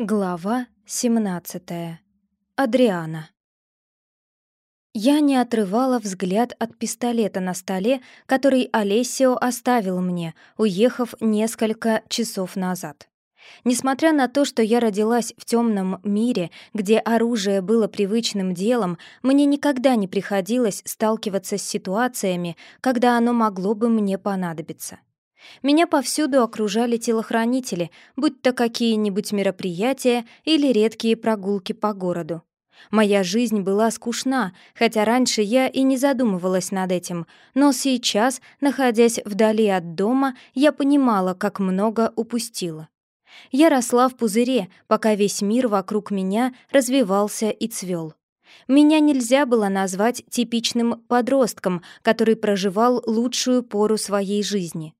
Глава 17. Адриана. Я не отрывала взгляд от пистолета на столе, который Олесио оставил мне, уехав несколько часов назад. Несмотря на то, что я родилась в темном мире, где оружие было привычным делом, мне никогда не приходилось сталкиваться с ситуациями, когда оно могло бы мне понадобиться. Меня повсюду окружали телохранители, будь то какие-нибудь мероприятия или редкие прогулки по городу. Моя жизнь была скучна, хотя раньше я и не задумывалась над этим, но сейчас, находясь вдали от дома, я понимала, как много упустила. Я росла в пузыре, пока весь мир вокруг меня развивался и цвел. Меня нельзя было назвать типичным подростком, который проживал лучшую пору своей жизни.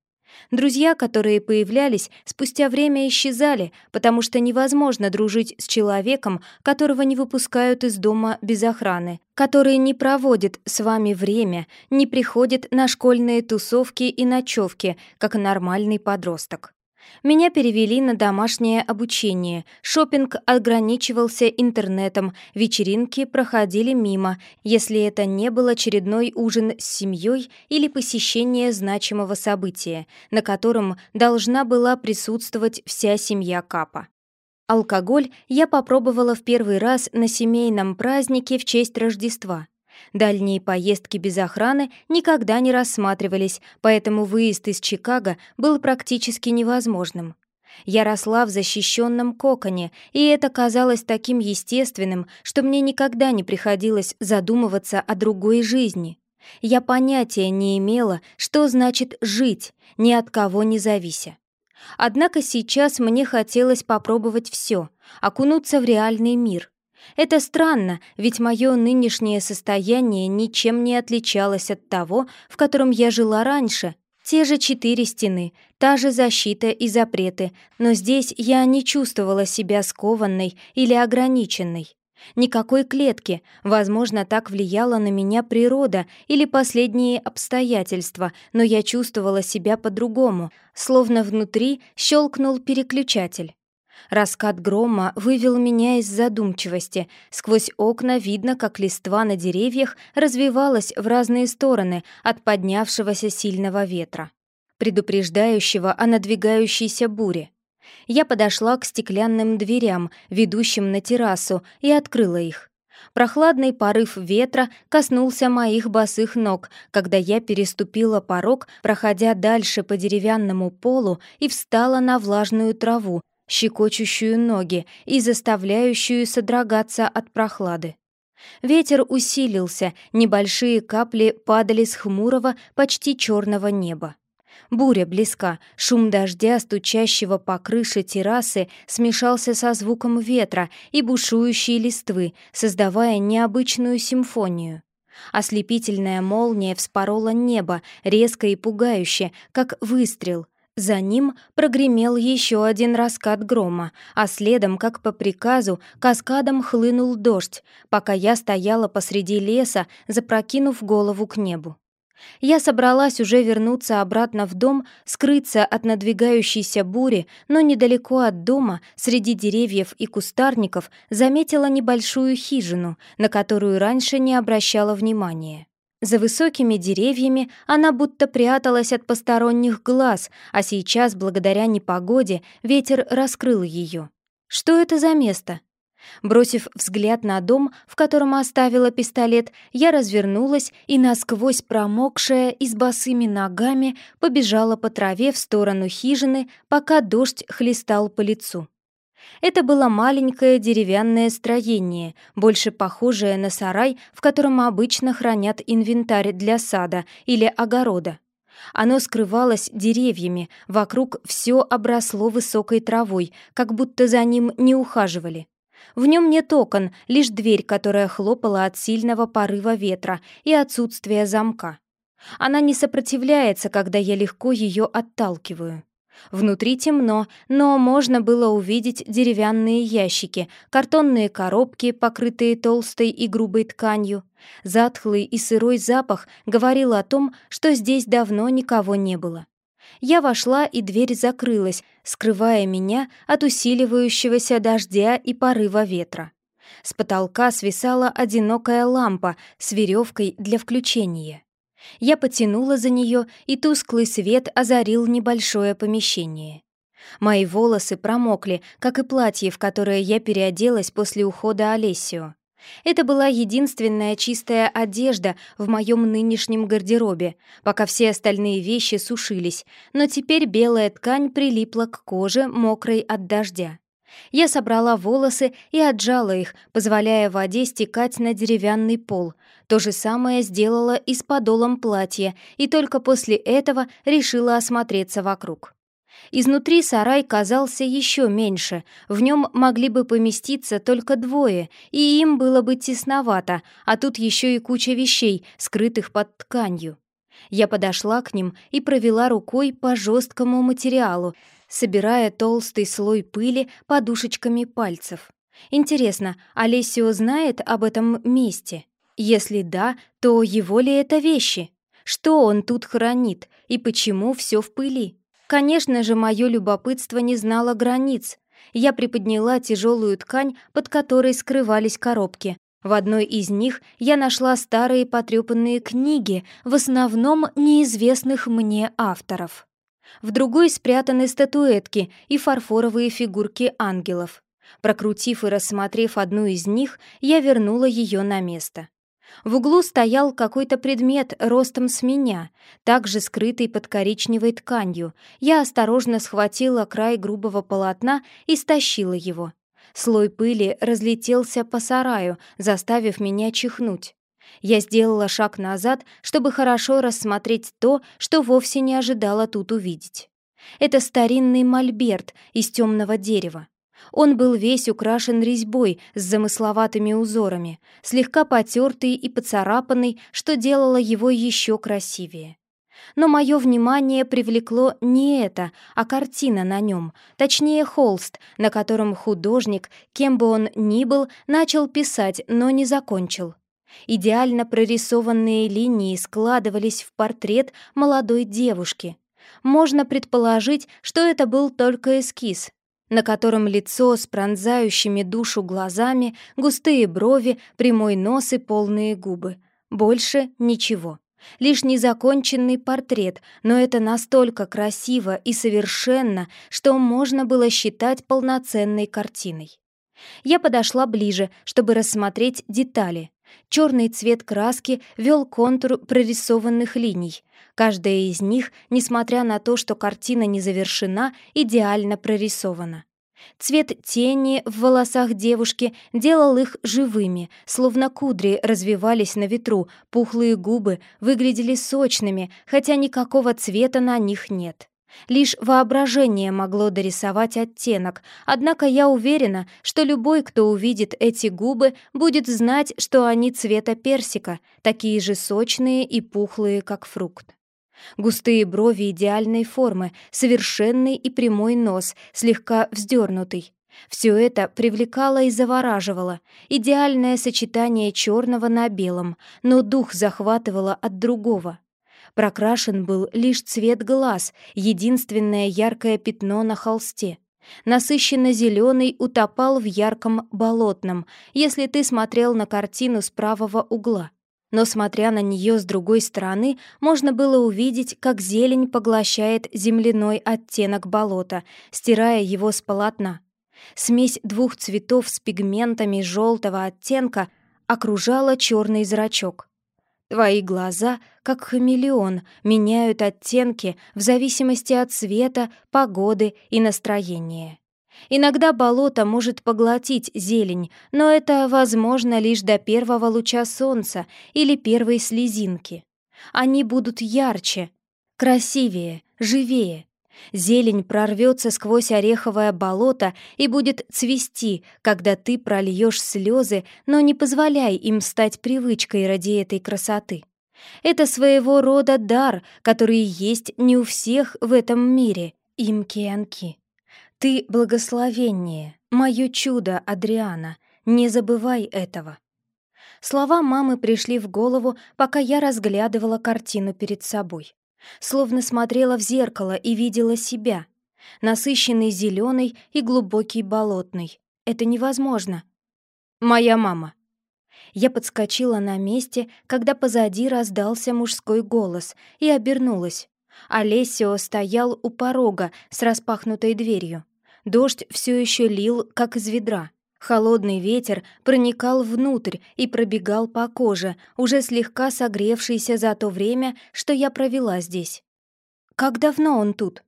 Друзья, которые появлялись, спустя время исчезали, потому что невозможно дружить с человеком, которого не выпускают из дома без охраны, который не проводит с вами время, не приходит на школьные тусовки и ночевки, как нормальный подросток. Меня перевели на домашнее обучение, шопинг ограничивался интернетом, вечеринки проходили мимо, если это не был очередной ужин с семьей или посещение значимого события, на котором должна была присутствовать вся семья Капа. Алкоголь я попробовала в первый раз на семейном празднике в честь Рождества — Дальние поездки без охраны никогда не рассматривались, поэтому выезд из Чикаго был практически невозможным. Я росла в защищенном коконе, и это казалось таким естественным, что мне никогда не приходилось задумываться о другой жизни. Я понятия не имела, что значит «жить», ни от кого не завися. Однако сейчас мне хотелось попробовать все, окунуться в реальный мир, это странно, ведь мое нынешнее состояние ничем не отличалось от того, в котором я жила раньше. Те же четыре стены, та же защита и запреты, но здесь я не чувствовала себя скованной или ограниченной. Никакой клетки, возможно, так влияла на меня природа или последние обстоятельства, но я чувствовала себя по-другому, словно внутри щелкнул переключатель. Раскат грома вывел меня из задумчивости. Сквозь окна видно, как листва на деревьях развивалась в разные стороны от поднявшегося сильного ветра, предупреждающего о надвигающейся буре. Я подошла к стеклянным дверям, ведущим на террасу, и открыла их. Прохладный порыв ветра коснулся моих босых ног, когда я переступила порог, проходя дальше по деревянному полу и встала на влажную траву, щекочущую ноги и заставляющую содрогаться от прохлады. Ветер усилился, небольшие капли падали с хмурого, почти черного неба. Буря близка, шум дождя, стучащего по крыше террасы, смешался со звуком ветра и бушующей листвы, создавая необычную симфонию. Ослепительная молния вспорола небо, резко и пугающе, как выстрел — за ним прогремел еще один раскат грома, а следом, как по приказу, каскадом хлынул дождь, пока я стояла посреди леса, запрокинув голову к небу. Я собралась уже вернуться обратно в дом, скрыться от надвигающейся бури, но недалеко от дома, среди деревьев и кустарников, заметила небольшую хижину, на которую раньше не обращала внимания. За высокими деревьями она будто пряталась от посторонних глаз, а сейчас, благодаря непогоде, ветер раскрыл ее. Что это за место? Бросив взгляд на дом, в котором оставила пистолет, я развернулась и, насквозь промокшая и с босыми ногами, побежала по траве в сторону хижины, пока дождь хлестал по лицу. Это было маленькое деревянное строение, больше похожее на сарай, в котором обычно хранят инвентарь для сада или огорода. Оно скрывалось деревьями, вокруг все обросло высокой травой, как будто за ним не ухаживали. В нем нет окон, лишь дверь, которая хлопала от сильного порыва ветра и отсутствия замка. Она не сопротивляется, когда я легко ее отталкиваю. Внутри темно, но можно было увидеть деревянные ящики, картонные коробки, покрытые толстой и грубой тканью. Затхлый и сырой запах говорил о том, что здесь давно никого не было. Я вошла, и дверь закрылась, скрывая меня от усиливающегося дождя и порыва ветра. С потолка свисала одинокая лампа с веревкой для включения. Я потянула за нее, и тусклый свет озарил небольшое помещение. Мои волосы промокли, как и платье, в которое я переоделась после ухода Олесио. Это была единственная чистая одежда в моем нынешнем гардеробе, пока все остальные вещи сушились, но теперь белая ткань прилипла к коже, мокрой от дождя. Я собрала волосы и отжала их, позволяя воде стекать на деревянный пол. То же самое сделала и с подолом платья, и только после этого решила осмотреться вокруг. Изнутри сарай казался еще меньше, в нем могли бы поместиться только двое, и им было бы тесновато, а тут еще и куча вещей, скрытых под тканью. Я подошла к ним и провела рукой по жесткому материалу, собирая толстый слой пыли подушечками пальцев. Интересно, Олесио знает об этом месте? Если да, то его ли это вещи? Что он тут хранит и почему все в пыли? Конечно же, мое любопытство не знало границ. Я приподняла тяжелую ткань, под которой скрывались коробки. В одной из них я нашла старые потрепанные книги, в основном неизвестных мне авторов в другой спрятаны статуэтки и фарфоровые фигурки ангелов. Прокрутив и рассмотрев одну из них, я вернула ее на место. В углу стоял какой-то предмет ростом с меня, также скрытый под коричневой тканью. Я осторожно схватила край грубого полотна и стащила его. Слой пыли разлетелся по сараю, заставив меня чихнуть. Я сделала шаг назад, чтобы хорошо рассмотреть то, что вовсе не ожидала тут увидеть. Это старинный мольберт из темного дерева. Он был весь украшен резьбой с замысловатыми узорами, слегка потертый и поцарапанный, что делало его еще красивее. Но мое внимание привлекло не это, а картина на нем, точнее холст, на котором художник, кем бы он ни был, начал писать, но не закончил. Идеально прорисованные линии складывались в портрет молодой девушки. Можно предположить, что это был только эскиз, на котором лицо с пронзающими душу глазами, густые брови, прямой нос и полные губы. Больше ничего. Лишь незаконченный портрет, но это настолько красиво и совершенно, что можно было считать полноценной картиной. Я подошла ближе, чтобы рассмотреть детали. Черный цвет краски вел контур прорисованных линий. Каждая из них, несмотря на то, что картина не завершена, идеально прорисована. Цвет тени в волосах девушки делал их живыми, словно кудри развивались на ветру, пухлые губы выглядели сочными, хотя никакого цвета на них нет. Лишь воображение могло дорисовать оттенок, однако я уверена, что любой, кто увидит эти губы, будет знать, что они цвета персика, такие же сочные и пухлые, как фрукт. Густые брови идеальной формы, совершенный и прямой нос, слегка вздернутый. Все это привлекало и завораживало. Идеальное сочетание черного на белом, но дух захватывало от другого. Прокрашен был лишь цвет глаз, единственное яркое пятно на холсте. Насыщенно зеленый утопал в ярком болотном, если ты смотрел на картину с правого угла. Но смотря на нее с другой стороны, можно было увидеть, как зелень поглощает земляной оттенок болота, стирая его с полотна. Смесь двух цветов с пигментами желтого оттенка окружала черный зрачок. Твои глаза, как хамелеон, меняют оттенки в зависимости от цвета, погоды и настроения. Иногда болото может поглотить зелень, но это возможно лишь до первого луча солнца или первой слезинки. Они будут ярче, красивее, живее. Зелень прорвется сквозь ореховое болото и будет цвести, когда ты прольешь слезы, но не позволяй им стать привычкой ради этой красоты. Это своего рода дар, который есть не у всех в этом мире, имки-анки. Ты благословение, мое чудо, Адриана, не забывай этого. Слова мамы пришли в голову, пока я разглядывала картину перед собой. Словно смотрела в зеркало и видела себя. Насыщенный зеленый и глубокий болотный. Это невозможно. Моя мама. Я подскочила на месте, когда позади раздался мужской голос, и обернулась. Олесио стоял у порога с распахнутой дверью. Дождь все еще лил, как из ведра. Холодный ветер проникал внутрь и пробегал по коже, уже слегка согревшийся за то время, что я провела здесь. Как давно он тут?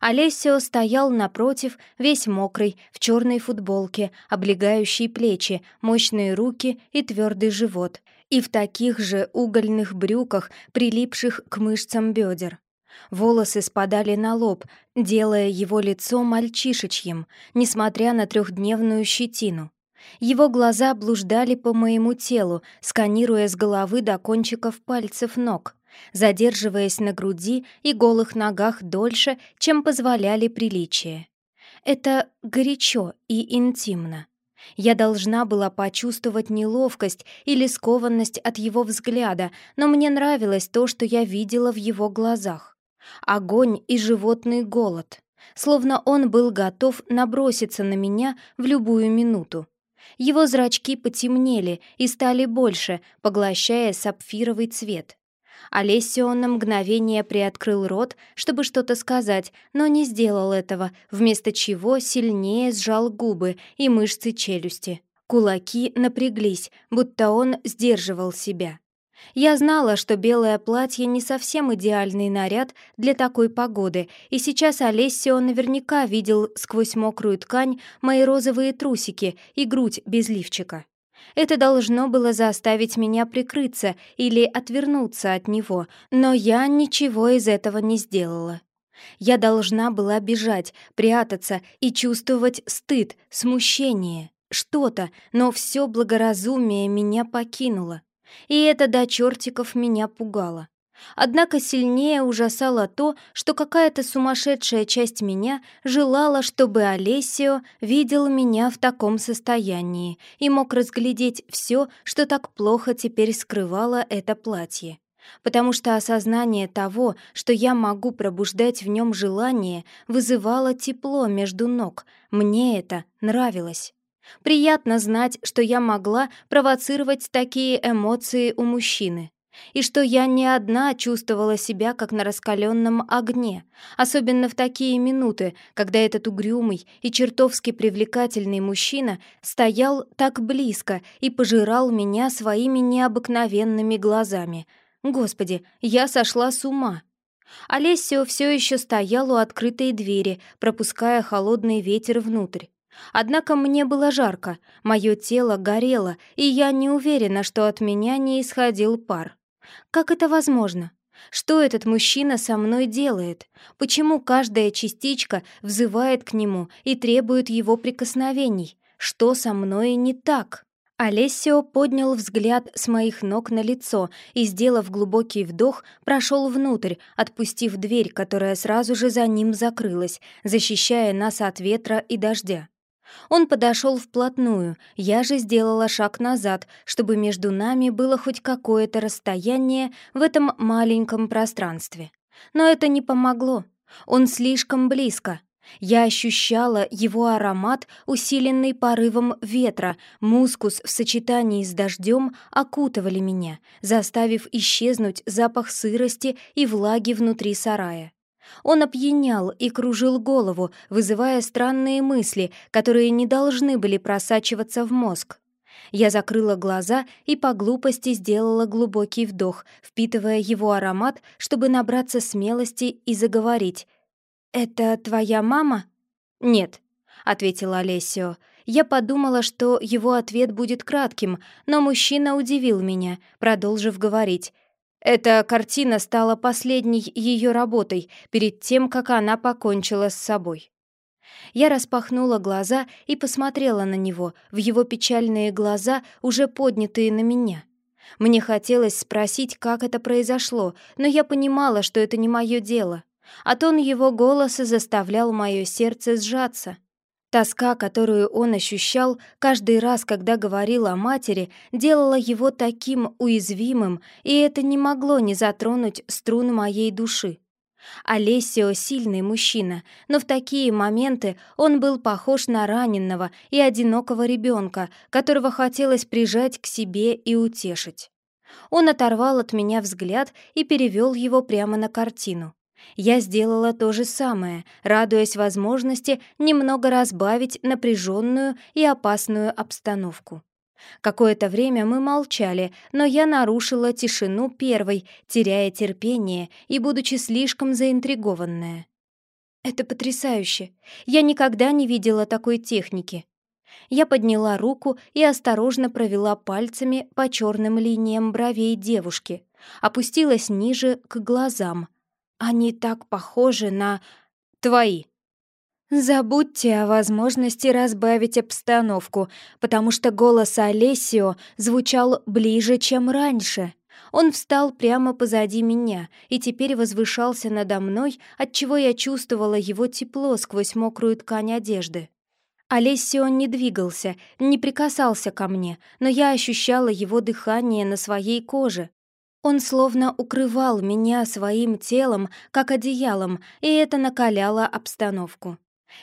Олесио стоял напротив, весь мокрый, в черной футболке, облегающей плечи, мощные руки и твердый живот, и в таких же угольных брюках, прилипших к мышцам бедер. Волосы спадали на лоб, делая его лицо мальчишечьим, несмотря на трехдневную щетину. Его глаза блуждали по моему телу, сканируя с головы до кончиков пальцев ног, задерживаясь на груди и голых ногах дольше, чем позволяли приличия. Это горячо и интимно. Я должна была почувствовать неловкость или скованность от его взгляда, но мне нравилось то, что я видела в его глазах. Огонь и животный голод. Словно он был готов наброситься на меня в любую минуту. Его зрачки потемнели и стали больше, поглощая сапфировый цвет. Олесио на мгновение приоткрыл рот, чтобы что-то сказать, но не сделал этого, вместо чего сильнее сжал губы и мышцы челюсти. Кулаки напряглись, будто он сдерживал себя. Я знала, что белое платье не совсем идеальный наряд для такой погоды, и сейчас Олесио наверняка видел сквозь мокрую ткань мои розовые трусики и грудь без лифчика. Это должно было заставить меня прикрыться или отвернуться от него, но я ничего из этого не сделала. Я должна была бежать, прятаться и чувствовать стыд, смущение, что-то, но все благоразумие меня покинуло. И это до чертиков меня пугало. Однако сильнее ужасало то, что какая-то сумасшедшая часть меня желала, чтобы Олесио видел меня в таком состоянии и мог разглядеть все, что так плохо теперь скрывало это платье. Потому что осознание того, что я могу пробуждать в нем желание, вызывало тепло между ног. Мне это нравилось. Приятно знать, что я могла провоцировать такие эмоции у мужчины. И что я не одна чувствовала себя как на раскаленном огне, особенно в такие минуты, когда этот угрюмый и чертовски привлекательный мужчина стоял так близко и пожирал меня своими необыкновенными глазами. Господи, я сошла с ума. Олесио все еще стоял у открытой двери, пропуская холодный ветер внутрь. Однако мне было жарко, мое тело горело, и я не уверена, что от меня не исходил пар. Как это возможно? Что этот мужчина со мной делает? Почему каждая частичка взывает к нему и требует его прикосновений? Что со мной не так? Олесио поднял взгляд с моих ног на лицо и, сделав глубокий вдох, прошел внутрь, отпустив дверь, которая сразу же за ним закрылась, защищая нас от ветра и дождя. Он подошел вплотную, я же сделала шаг назад, чтобы между нами было хоть какое-то расстояние в этом маленьком пространстве. Но это не помогло. Он слишком близко. Я ощущала его аромат, усиленный порывом ветра, мускус в сочетании с дождем окутывали меня, заставив исчезнуть запах сырости и влаги внутри сарая. Он опьянял и кружил голову, вызывая странные мысли, которые не должны были просачиваться в мозг. Я закрыла глаза и по глупости сделала глубокий вдох, впитывая его аромат, чтобы набраться смелости и заговорить. «Это твоя мама?» «Нет», — ответила Олесио. Я подумала, что его ответ будет кратким, но мужчина удивил меня, продолжив говорить. Эта картина стала последней ее работой перед тем, как она покончила с собой. Я распахнула глаза и посмотрела на него, в его печальные глаза, уже поднятые на меня. Мне хотелось спросить, как это произошло, но я понимала, что это не мое дело. А тон его голоса заставлял мое сердце сжаться. Тоска, которую он ощущал каждый раз, когда говорил о матери, делала его таким уязвимым, и это не могло не затронуть струн моей души. Олесио — сильный мужчина, но в такие моменты он был похож на раненного и одинокого ребенка, которого хотелось прижать к себе и утешить. Он оторвал от меня взгляд и перевел его прямо на картину. Я сделала то же самое, радуясь возможности немного разбавить напряженную и опасную обстановку. Какое-то время мы молчали, но я нарушила тишину первой, теряя терпение и будучи слишком заинтригованная. «Это потрясающе! Я никогда не видела такой техники!» Я подняла руку и осторожно провела пальцами по черным линиям бровей девушки, опустилась ниже к глазам — они так похожи на... твои. Забудьте о возможности разбавить обстановку, потому что голос Олесио звучал ближе, чем раньше. Он встал прямо позади меня и теперь возвышался надо мной, отчего я чувствовала его тепло сквозь мокрую ткань одежды. Олесио не двигался, не прикасался ко мне, но я ощущала его дыхание на своей коже. Он словно укрывал меня своим телом, как одеялом, и это накаляло обстановку.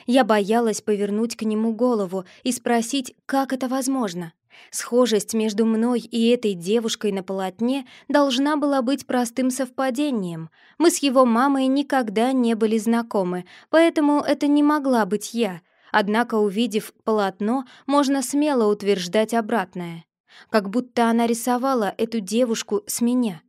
Я боялась повернуть к нему голову и спросить, как это возможно. Схожесть между мной и этой девушкой на полотне должна была быть простым совпадением. Мы с его мамой никогда не были знакомы, поэтому это не могла быть я. Однако, увидев полотно, можно смело утверждать обратное как будто она рисовала эту девушку с меня.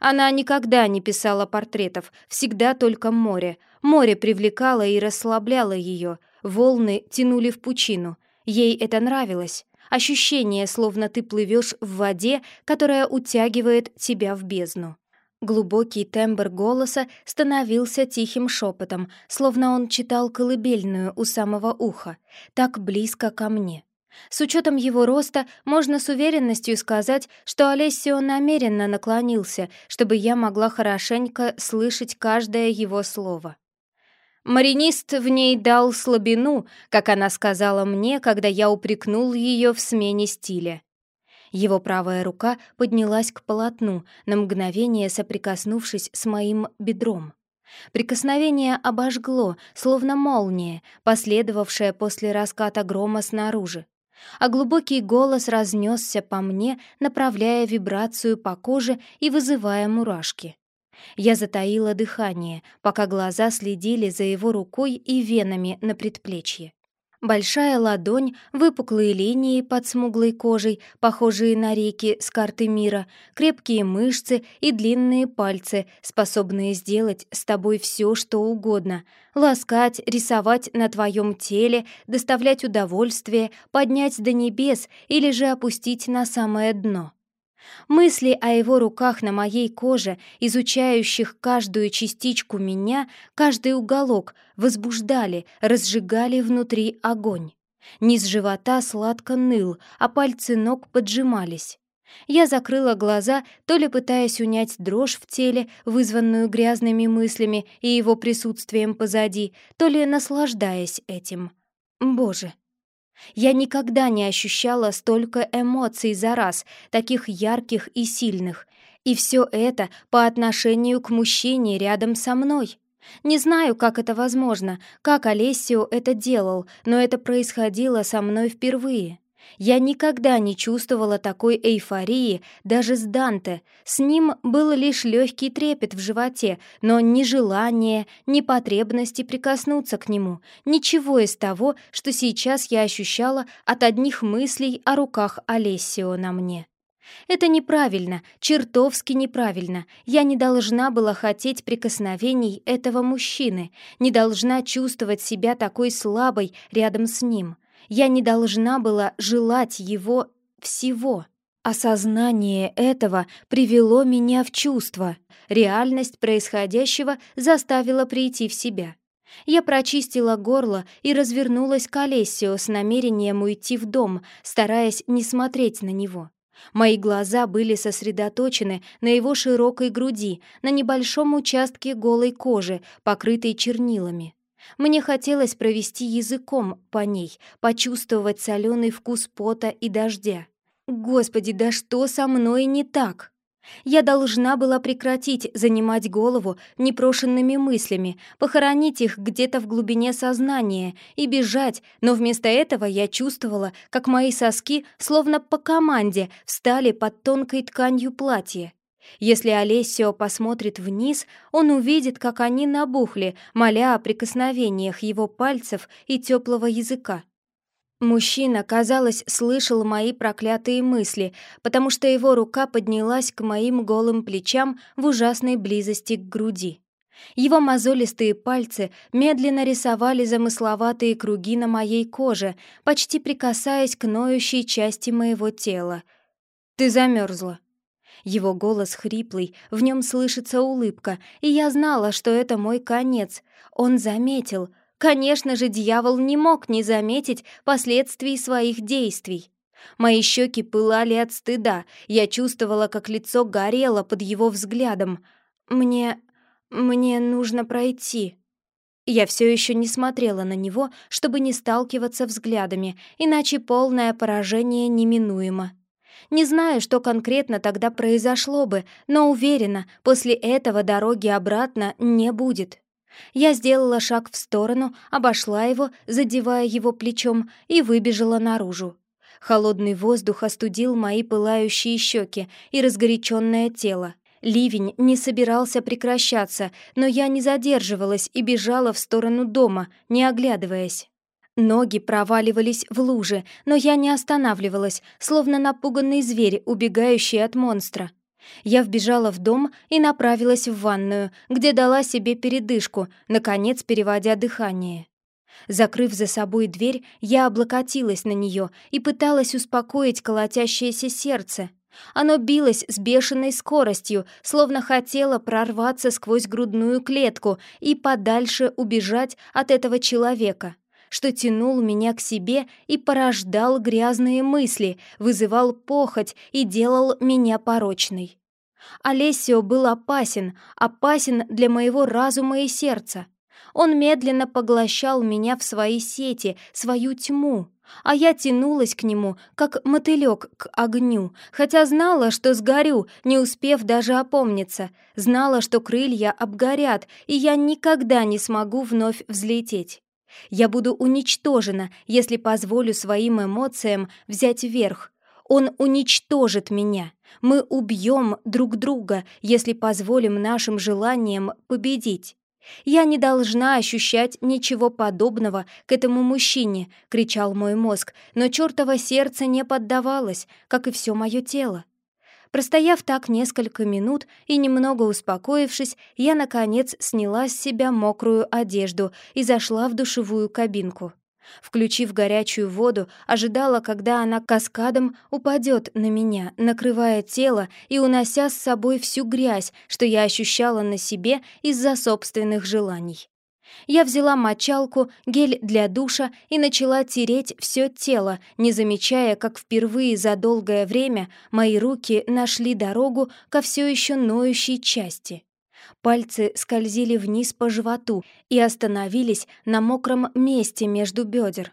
Она никогда не писала портретов, всегда только море. Море привлекало и расслабляло ее, волны тянули в пучину. Ей это нравилось. Ощущение, словно ты плывешь в воде, которая утягивает тебя в бездну. Глубокий тембр голоса становился тихим шепотом, словно он читал колыбельную у самого уха, так близко ко мне. С учетом его роста, можно с уверенностью сказать, что Олесио намеренно наклонился, чтобы я могла хорошенько слышать каждое его слово. Маринист в ней дал слабину, как она сказала мне, когда я упрекнул ее в смене стиля. Его правая рука поднялась к полотну, на мгновение соприкоснувшись с моим бедром. Прикосновение обожгло, словно молния, последовавшая после раската грома снаружи а глубокий голос разнесся по мне, направляя вибрацию по коже и вызывая мурашки. Я затаила дыхание, пока глаза следили за его рукой и венами на предплечье. Большая ладонь, выпуклые линии под смуглой кожей, похожие на реки с карты мира, крепкие мышцы и длинные пальцы, способные сделать с тобой все, что угодно. Ласкать, рисовать на твоем теле, доставлять удовольствие, поднять до небес или же опустить на самое дно. Мысли о его руках на моей коже, изучающих каждую частичку меня, каждый уголок, возбуждали, разжигали внутри огонь. Низ живота сладко ныл, а пальцы ног поджимались. Я закрыла глаза, то ли пытаясь унять дрожь в теле, вызванную грязными мыслями и его присутствием позади, то ли наслаждаясь этим. Боже, я никогда не ощущала столько эмоций за раз, таких ярких и сильных. И все это по отношению к мужчине рядом со мной. Не знаю, как это возможно, как Олесио это делал, но это происходило со мной впервые. Я никогда не чувствовала такой эйфории даже с Данте. С ним был лишь легкий трепет в животе, но ни желания, ни потребности прикоснуться к нему, ничего из того, что сейчас я ощущала от одних мыслей о руках Олесио на мне. Это неправильно, чертовски неправильно. Я не должна была хотеть прикосновений этого мужчины, не должна чувствовать себя такой слабой рядом с ним. Я не должна была желать его всего. Осознание этого привело меня в чувство. Реальность происходящего заставила прийти в себя. Я прочистила горло и развернулась к Олесио с намерением уйти в дом, стараясь не смотреть на него. Мои глаза были сосредоточены на его широкой груди, на небольшом участке голой кожи, покрытой чернилами. Мне хотелось провести языком по ней, почувствовать соленый вкус пота и дождя. Господи, да что со мной не так? Я должна была прекратить занимать голову непрошенными мыслями, похоронить их где-то в глубине сознания и бежать, но вместо этого я чувствовала, как мои соски, словно по команде, встали под тонкой тканью платья. Если Олесио посмотрит вниз, он увидит, как они набухли, моля о прикосновениях его пальцев и теплого языка. Мужчина, казалось, слышал мои проклятые мысли, потому что его рука поднялась к моим голым плечам в ужасной близости к груди. Его мозолистые пальцы медленно рисовали замысловатые круги на моей коже, почти прикасаясь к ноющей части моего тела. «Ты замерзла». Его голос хриплый, в нем слышится улыбка, и я знала, что это мой конец. Он заметил — Конечно же, дьявол не мог не заметить последствий своих действий. Мои щеки пылали от стыда, я чувствовала, как лицо горело под его взглядом. «Мне... мне нужно пройти». Я все еще не смотрела на него, чтобы не сталкиваться взглядами, иначе полное поражение неминуемо. Не знаю, что конкретно тогда произошло бы, но уверена, после этого дороги обратно не будет. Я сделала шаг в сторону, обошла его, задевая его плечом, и выбежала наружу. Холодный воздух остудил мои пылающие щеки и разгоряченное тело. Ливень не собирался прекращаться, но я не задерживалась и бежала в сторону дома, не оглядываясь. Ноги проваливались в лужи, но я не останавливалась, словно напуганный зверь, убегающий от монстра. Я вбежала в дом и направилась в ванную, где дала себе передышку, наконец переводя дыхание. Закрыв за собой дверь, я облокотилась на нее и пыталась успокоить колотящееся сердце. Оно билось с бешеной скоростью, словно хотело прорваться сквозь грудную клетку и подальше убежать от этого человека что тянул меня к себе и порождал грязные мысли, вызывал похоть и делал меня порочной. Олесио был опасен, опасен для моего разума и сердца. Он медленно поглощал меня в свои сети, свою тьму, а я тянулась к нему, как мотылек к огню, хотя знала, что сгорю, не успев даже опомниться, знала, что крылья обгорят, и я никогда не смогу вновь взлететь. Я буду уничтожена, если позволю своим эмоциям взять верх. Он уничтожит меня. Мы убьем друг друга, если позволим нашим желаниям победить. «Я не должна ощущать ничего подобного к этому мужчине», — кричал мой мозг, но чертово сердце не поддавалось, как и все мое тело. Простояв так несколько минут и немного успокоившись, я, наконец, сняла с себя мокрую одежду и зашла в душевую кабинку. Включив горячую воду, ожидала, когда она каскадом упадет на меня, накрывая тело и унося с собой всю грязь, что я ощущала на себе из-за собственных желаний. Я взяла мочалку, гель для душа и начала тереть все тело, не замечая, как впервые за долгое время мои руки нашли дорогу ко все еще ноющей части. Пальцы скользили вниз по животу и остановились на мокром месте между бедер.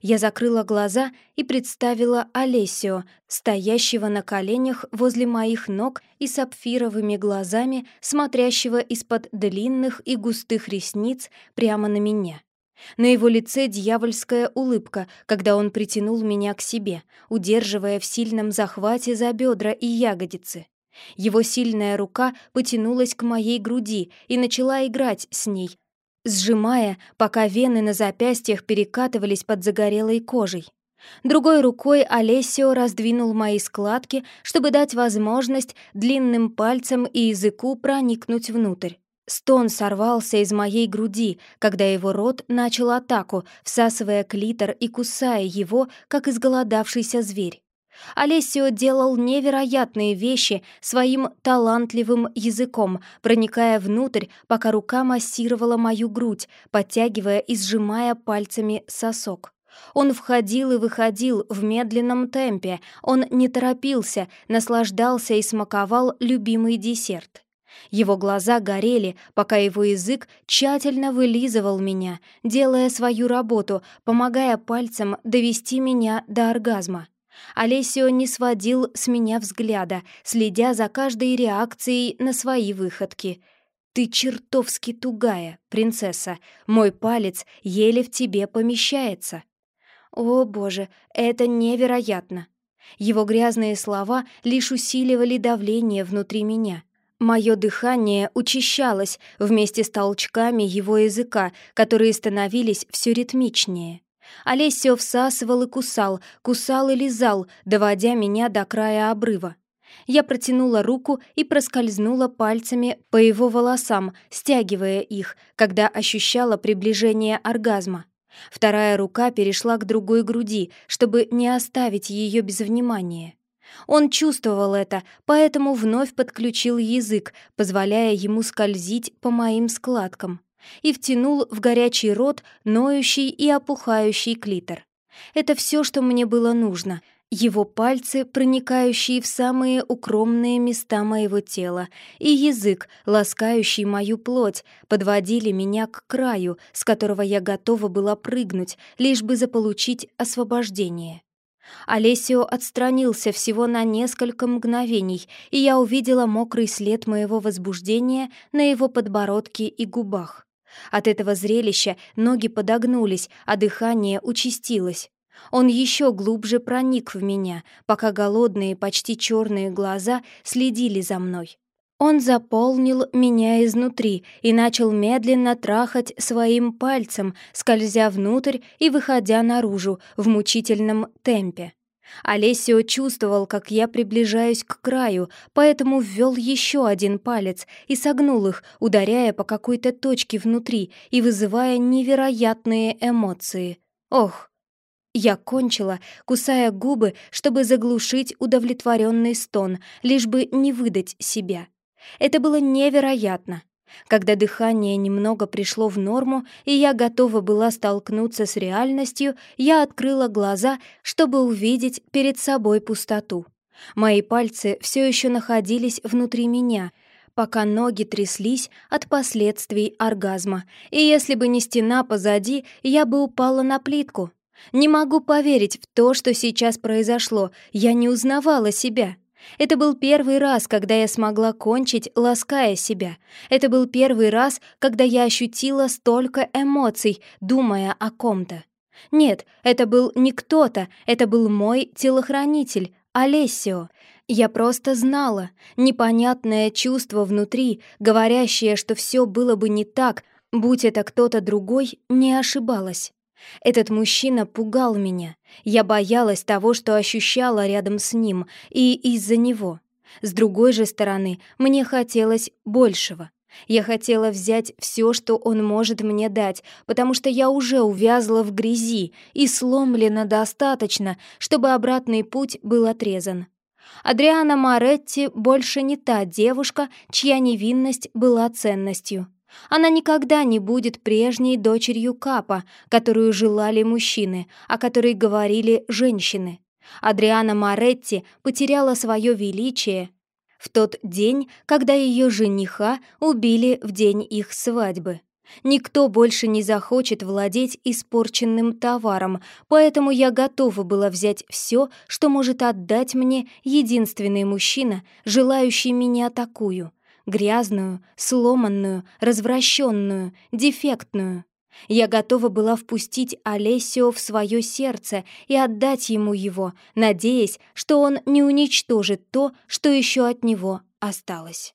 Я закрыла глаза и представила Олесио, стоящего на коленях возле моих ног и сапфировыми глазами, смотрящего из-под длинных и густых ресниц прямо на меня. На его лице дьявольская улыбка, когда он притянул меня к себе, удерживая в сильном захвате за бедра и ягодицы. Его сильная рука потянулась к моей груди и начала играть с ней, сжимая, пока вены на запястьях перекатывались под загорелой кожей. Другой рукой Олесио раздвинул мои складки, чтобы дать возможность длинным пальцам и языку проникнуть внутрь. Стон сорвался из моей груди, когда его рот начал атаку, всасывая клитор и кусая его, как изголодавшийся зверь. Олесио делал невероятные вещи своим талантливым языком, проникая внутрь, пока рука массировала мою грудь, подтягивая и сжимая пальцами сосок. Он входил и выходил в медленном темпе, он не торопился, наслаждался и смаковал любимый десерт. Его глаза горели, пока его язык тщательно вылизывал меня, делая свою работу, помогая пальцем довести меня до оргазма. Олесио не сводил с меня взгляда, следя за каждой реакцией на свои выходки. «Ты чертовски тугая, принцесса. Мой палец еле в тебе помещается». «О, боже, это невероятно!» Его грязные слова лишь усиливали давление внутри меня. Мое дыхание учащалось вместе с толчками его языка, которые становились все ритмичнее. Олесио всасывал и кусал, кусал и лизал, доводя меня до края обрыва. Я протянула руку и проскользнула пальцами по его волосам, стягивая их, когда ощущала приближение оргазма. Вторая рука перешла к другой груди, чтобы не оставить ее без внимания. Он чувствовал это, поэтому вновь подключил язык, позволяя ему скользить по моим складкам, и втянул в горячий рот ноющий и опухающий клитор. Это все, что мне было нужно. Его пальцы, проникающие в самые укромные места моего тела, и язык, ласкающий мою плоть, подводили меня к краю, с которого я готова была прыгнуть, лишь бы заполучить освобождение. Олесио отстранился всего на несколько мгновений, и я увидела мокрый след моего возбуждения на его подбородке и губах. От этого зрелища ноги подогнулись, а дыхание участилось. Он еще глубже проник в меня, пока голодные, почти черные глаза следили за мной. Он заполнил меня изнутри и начал медленно трахать своим пальцем, скользя внутрь и выходя наружу в мучительном темпе. Олесио чувствовал, как я приближаюсь к краю, поэтому ввел еще один палец и согнул их, ударяя по какой-то точке внутри и вызывая невероятные эмоции. Ох! Я кончила, кусая губы, чтобы заглушить удовлетворенный стон, лишь бы не выдать себя. Это было невероятно. Когда дыхание немного пришло в норму, и я готова была столкнуться с реальностью, я открыла глаза, чтобы увидеть перед собой пустоту. Мои пальцы все еще находились внутри меня, пока ноги тряслись от последствий оргазма, и если бы не стена позади, я бы упала на плитку. Не могу поверить в то, что сейчас произошло, я не узнавала себя. Это был первый раз, когда я смогла кончить, лаская себя. Это был первый раз, когда я ощутила столько эмоций, думая о ком-то. Нет, это был не кто-то, это был мой телохранитель, Олесио. Я просто знала, непонятное чувство внутри, говорящее, что все было бы не так, будь это кто-то другой, не ошибалась. Этот мужчина пугал меня. Я боялась того, что ощущала рядом с ним, и из-за него. С другой же стороны, мне хотелось большего. Я хотела взять все, что он может мне дать, потому что я уже увязла в грязи и сломлена достаточно, чтобы обратный путь был отрезан. Адриана Маретти больше не та девушка, чья невинность была ценностью. Она никогда не будет прежней дочерью Капа, которую желали мужчины, о которой говорили женщины. Адриана Маретти потеряла свое величие в тот день, когда ее жениха убили в день их свадьбы. Никто больше не захочет владеть испорченным товаром, поэтому я готова была взять все, что может отдать мне единственный мужчина, желающий меня такую — грязную, сломанную, развращенную, дефектную. Я готова была впустить Олесио в свое сердце и отдать ему его, надеясь, что он не уничтожит то, что еще от него осталось.